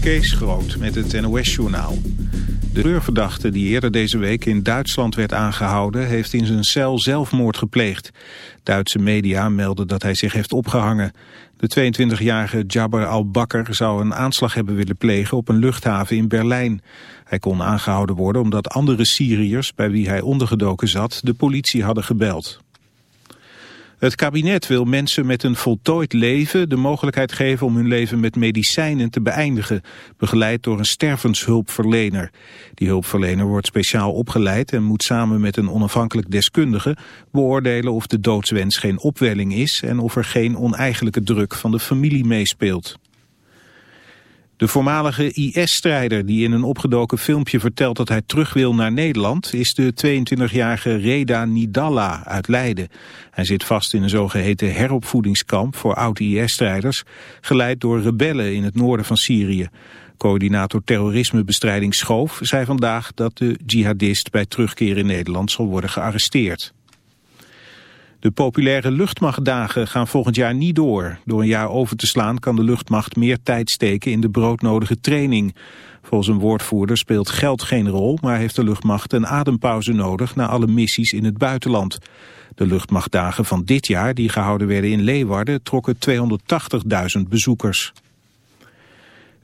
Kees Groot met het NOS-journaal. De reurverdachte die eerder deze week in Duitsland werd aangehouden... heeft in zijn cel zelfmoord gepleegd. Duitse media melden dat hij zich heeft opgehangen. De 22-jarige Jabbar al-Bakker zou een aanslag hebben willen plegen... op een luchthaven in Berlijn. Hij kon aangehouden worden omdat andere Syriërs... bij wie hij ondergedoken zat, de politie hadden gebeld. Het kabinet wil mensen met een voltooid leven de mogelijkheid geven om hun leven met medicijnen te beëindigen, begeleid door een stervenshulpverlener. Die hulpverlener wordt speciaal opgeleid en moet samen met een onafhankelijk deskundige beoordelen of de doodswens geen opwelling is en of er geen oneigenlijke druk van de familie meespeelt. De voormalige IS-strijder die in een opgedoken filmpje vertelt dat hij terug wil naar Nederland... is de 22-jarige Reda Nidalla uit Leiden. Hij zit vast in een zogeheten heropvoedingskamp voor oud-IS-strijders... geleid door rebellen in het noorden van Syrië. Coördinator terrorismebestrijding Schoof zei vandaag dat de jihadist bij terugkeer in Nederland zal worden gearresteerd. De populaire luchtmachtdagen gaan volgend jaar niet door. Door een jaar over te slaan kan de luchtmacht meer tijd steken in de broodnodige training. Volgens een woordvoerder speelt geld geen rol, maar heeft de luchtmacht een adempauze nodig na alle missies in het buitenland. De luchtmachtdagen van dit jaar, die gehouden werden in Leeuwarden, trokken 280.000 bezoekers.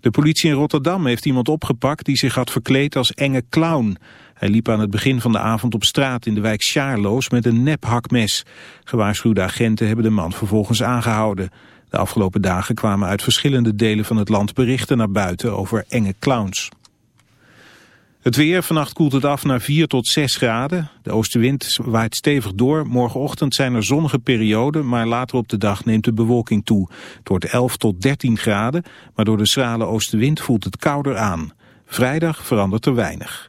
De politie in Rotterdam heeft iemand opgepakt die zich had verkleed als enge clown. Hij liep aan het begin van de avond op straat in de wijk Sjaarloos met een nephakmes. Gewaarschuwde agenten hebben de man vervolgens aangehouden. De afgelopen dagen kwamen uit verschillende delen van het land berichten naar buiten over enge clowns. Het weer, vannacht koelt het af naar 4 tot 6 graden. De oostenwind waait stevig door. Morgenochtend zijn er zonnige perioden, maar later op de dag neemt de bewolking toe. Het wordt 11 tot 13 graden, maar door de schrale oostenwind voelt het kouder aan. Vrijdag verandert er weinig.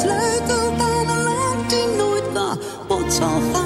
sleutel van een land die nooit was. Wat zal gaan.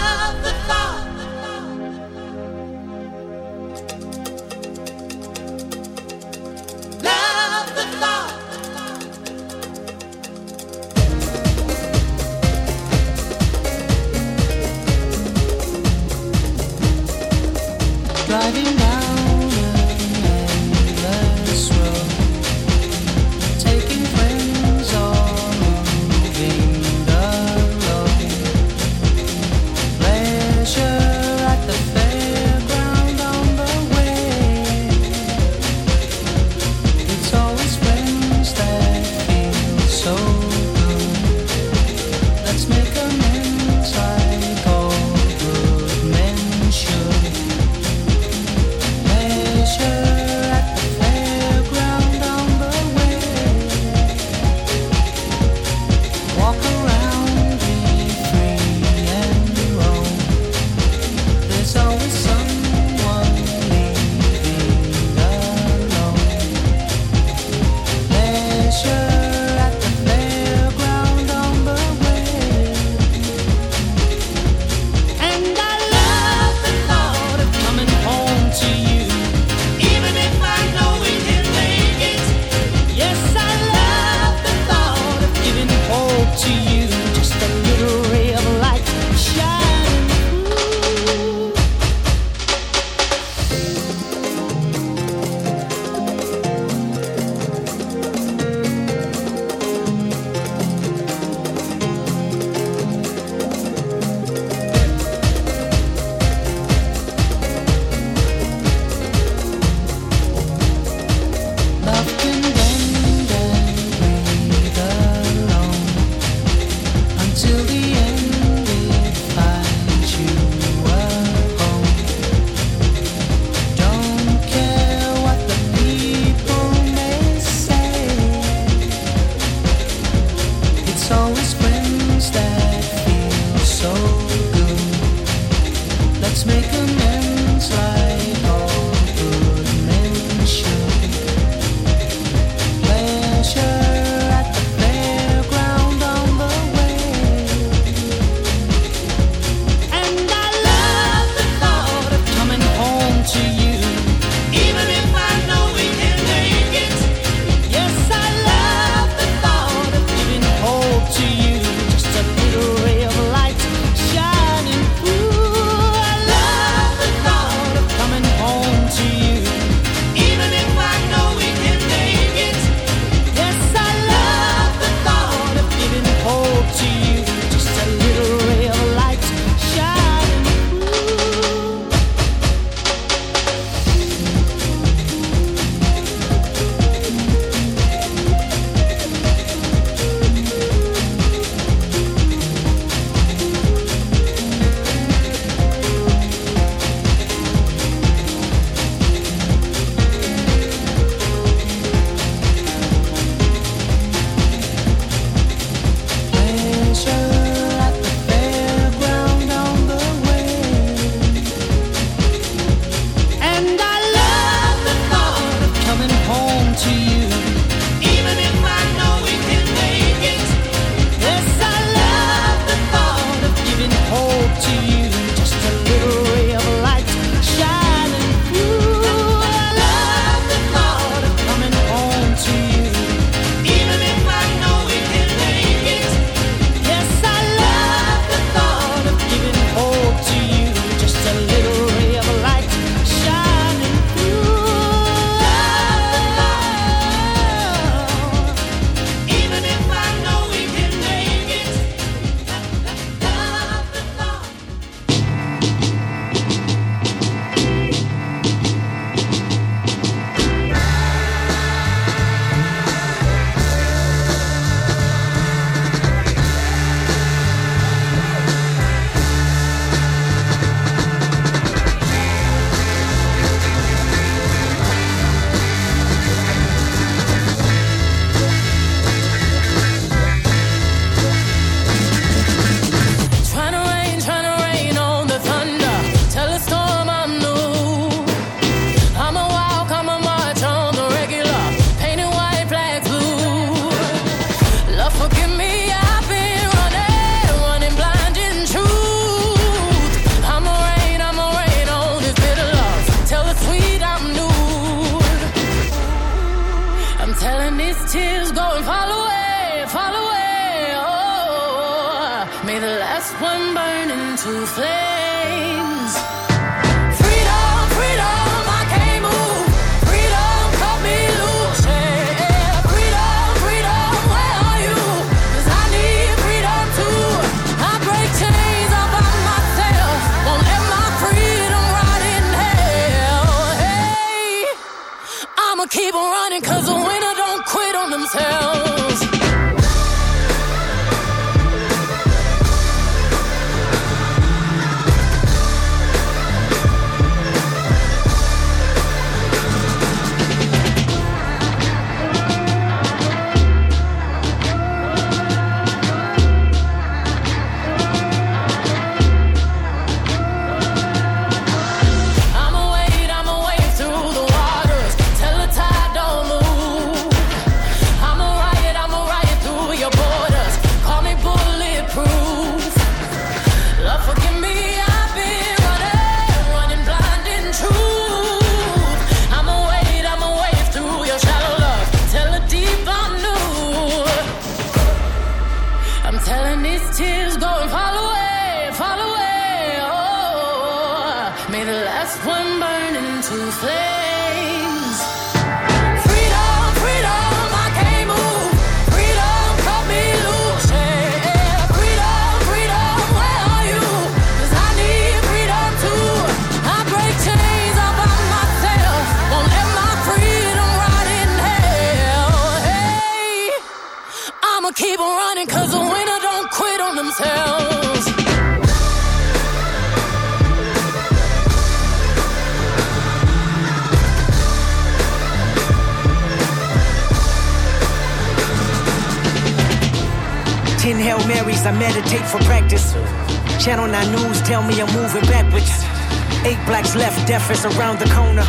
Left, deaf is around the corner.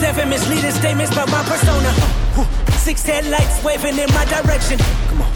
Seven misleading statements about my persona. Six headlights waving in my direction. Come on.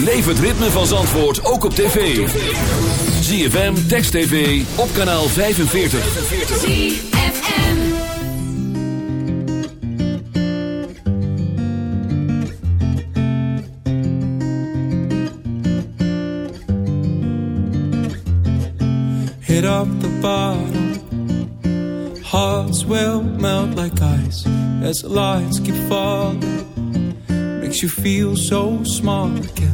Beleef het ritme van Zandvoort ook op tv. ZFM, Text TV, op kanaal 45. hit up the bottom. Hearts will melt like ice as the lights keep falling. Makes you feel so small again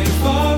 it's a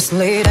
Just lay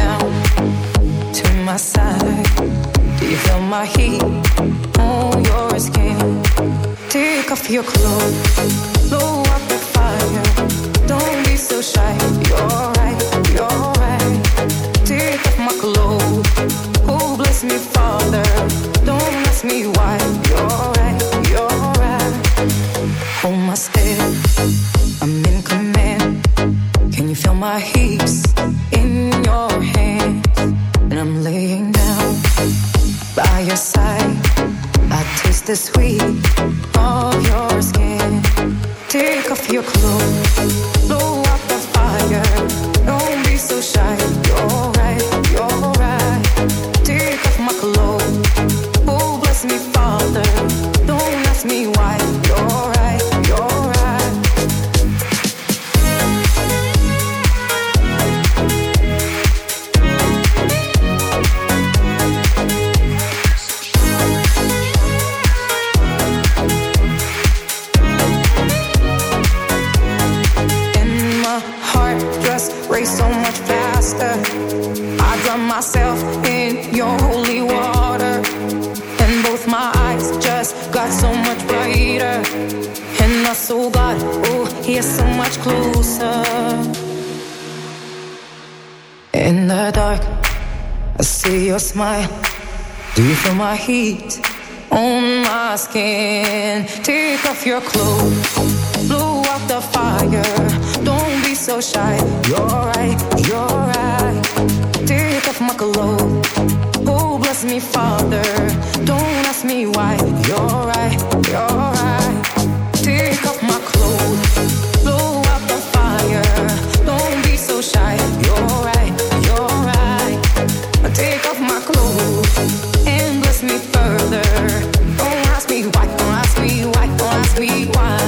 why, don't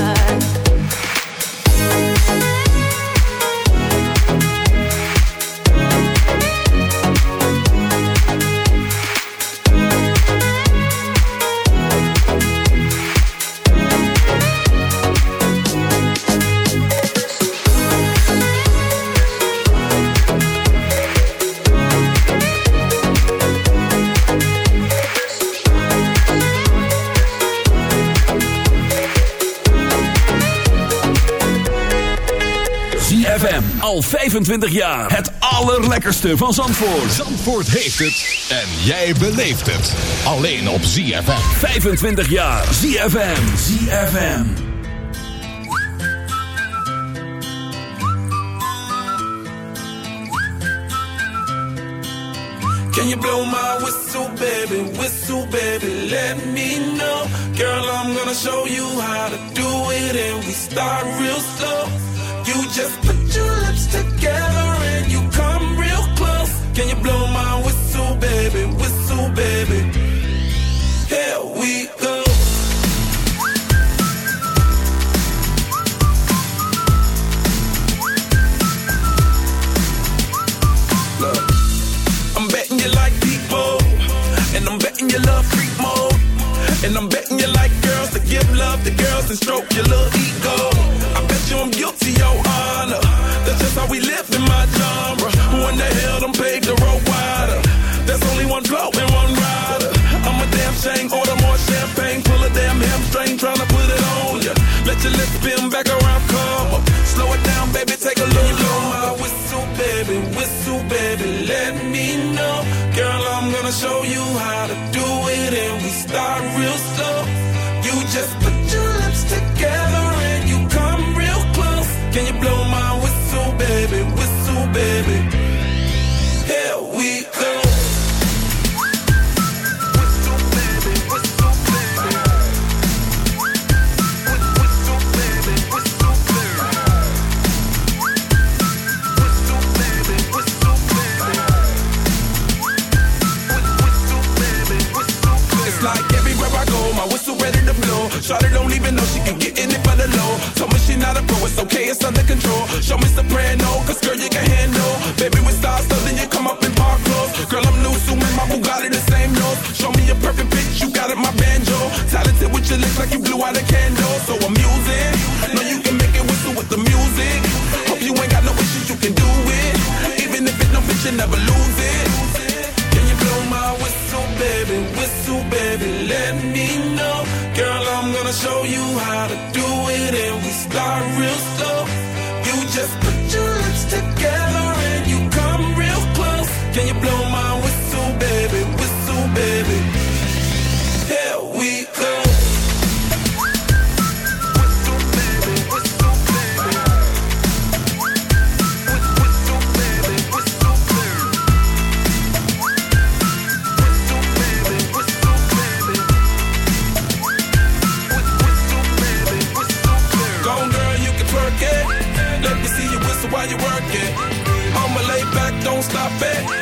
25 jaar. Het allerlekkerste van Zandvoort. Zandvoort heeft het en jij beleeft het. Alleen op ZFM. 25 jaar. ZFM. ZFM. Can you blow my whistle, baby? Whistle, baby, let me know. Girl, I'm gonna show you how to do it, and we start real slow. You just together and you come real close. Can you blow my whistle, baby? Whistle, baby. Here we go. Look, I'm betting you like people, and I'm betting you love freak mode, and I'm betting you like girls give love to girls and stroke your little ego. I bet you I'm guilty that's how we live in my genre. Who in the hell done paved the road wider? There's only one blow and one rider. I'm a damn shame, order more champagne, pull a damn hamstring, tryna put it on ya. Let your lips spin back around, come up. Slow it down, baby, take a look. Blow my whistle, baby, whistle, baby, let me know. Girl, I'm gonna show you how to do it, and we start real slow. You just put your lips together and you come real close. Can you blow baby, whistle, baby? Here we Shawty don't even know she can get in it for the low. Told me she not a pro, it's okay, it's under control. Show me soprano, cause girl, you can handle. Baby, with stars, so then you come up in park clothes. Girl, I'm new, so my Bugatti the same nose. Show me a perfect pitch, you got it, my banjo. Talented with your lips like you blew out a candle. So I'm using, show you how to do it, and we start real slow. Let